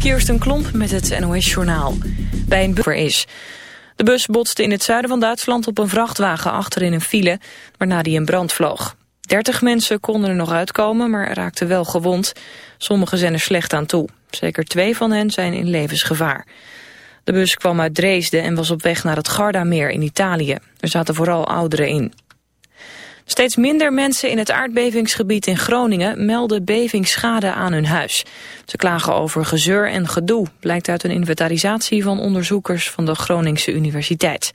Kirsten Klomp met het NOS-journaal. Bij een buffer is. De bus botste in het zuiden van Duitsland op een vrachtwagen achter in een file, waarna die in brand vloog. Dertig mensen konden er nog uitkomen, maar raakten wel gewond. Sommigen zijn er slecht aan toe. Zeker twee van hen zijn in levensgevaar. De bus kwam uit Dresden en was op weg naar het Gardameer in Italië. Er zaten vooral ouderen in. Steeds minder mensen in het aardbevingsgebied in Groningen melden bevingsschade aan hun huis. Ze klagen over gezeur en gedoe, blijkt uit een inventarisatie van onderzoekers van de Groningse Universiteit.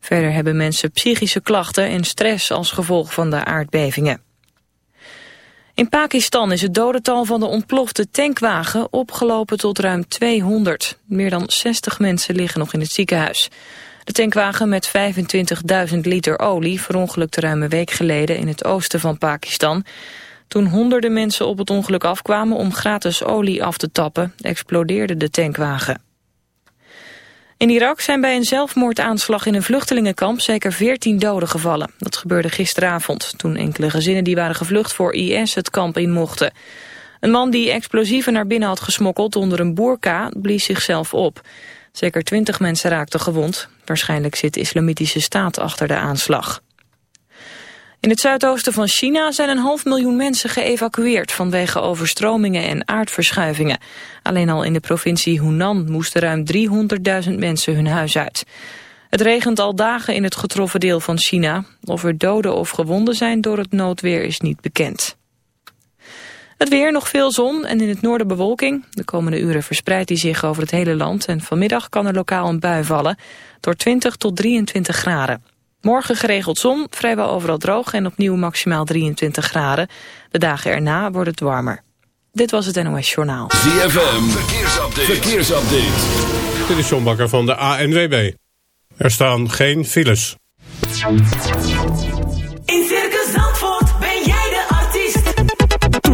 Verder hebben mensen psychische klachten en stress als gevolg van de aardbevingen. In Pakistan is het dodental van de ontplofte tankwagen opgelopen tot ruim 200. Meer dan 60 mensen liggen nog in het ziekenhuis. De tankwagen met 25.000 liter olie verongelukte ruim een week geleden in het oosten van Pakistan. Toen honderden mensen op het ongeluk afkwamen om gratis olie af te tappen, explodeerde de tankwagen. In Irak zijn bij een zelfmoordaanslag in een vluchtelingenkamp zeker 14 doden gevallen. Dat gebeurde gisteravond, toen enkele gezinnen die waren gevlucht voor IS het kamp in mochten. Een man die explosieven naar binnen had gesmokkeld onder een boerka blies zichzelf op. Zeker twintig mensen raakten gewond. Waarschijnlijk zit de islamitische staat achter de aanslag. In het zuidoosten van China zijn een half miljoen mensen geëvacueerd vanwege overstromingen en aardverschuivingen. Alleen al in de provincie Hunan moesten ruim 300.000 mensen hun huis uit. Het regent al dagen in het getroffen deel van China. Of er doden of gewonden zijn door het noodweer is niet bekend. Het weer, nog veel zon en in het noorden bewolking. De komende uren verspreidt die zich over het hele land... en vanmiddag kan er lokaal een bui vallen door 20 tot 23 graden. Morgen geregeld zon, vrijwel overal droog en opnieuw maximaal 23 graden. De dagen erna wordt het warmer. Dit was het NOS Journaal. ZFM, verkeersupdate. verkeersupdate. Dit is John Bakker van de ANWB. Er staan geen files.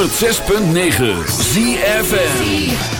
106.9 ZFN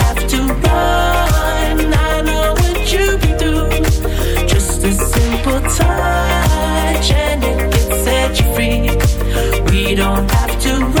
don't have to run.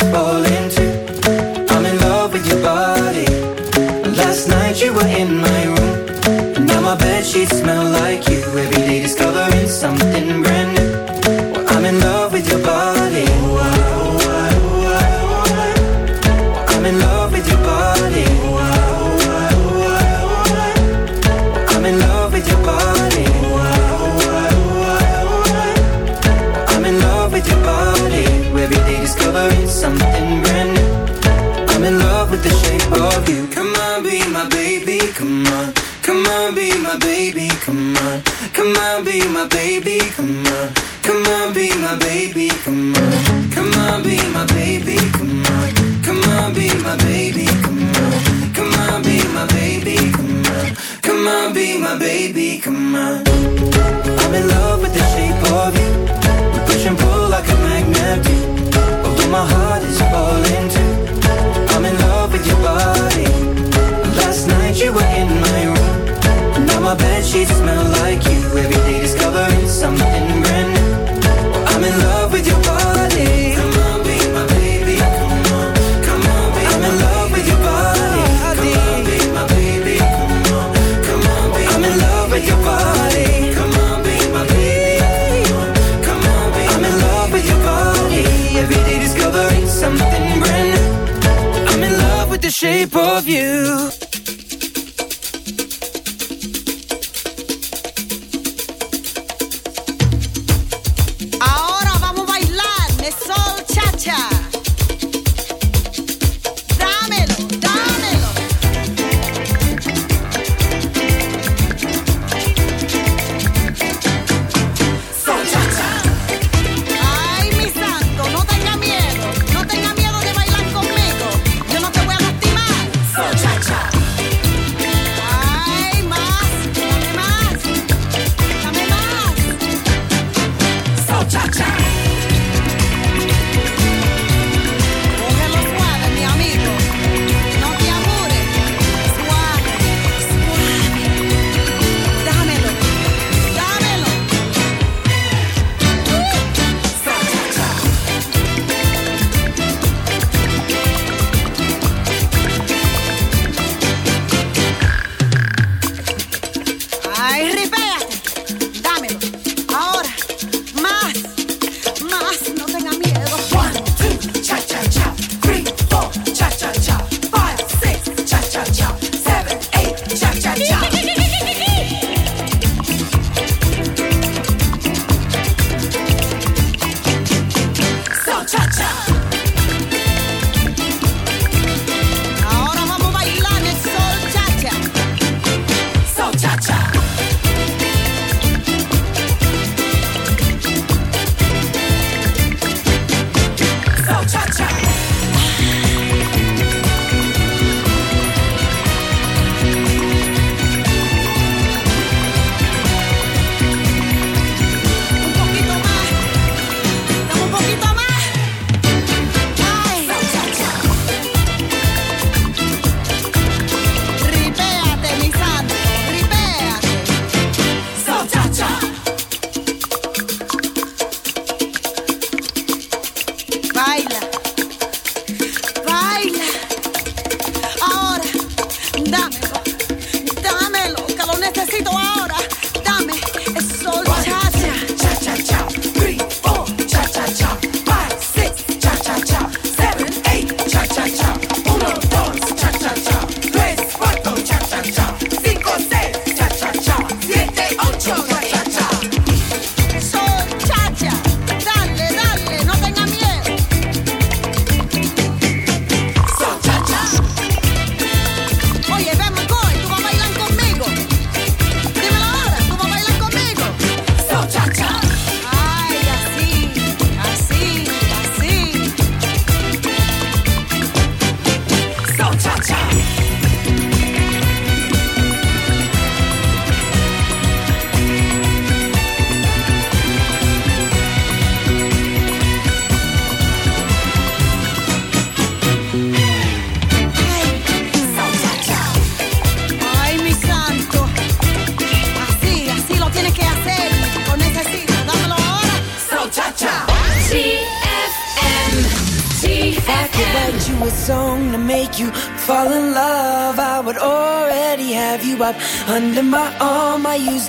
fall into. I'm in love with your body. Last night you were in my room. Now my bed sheets smell like you. pay-per-view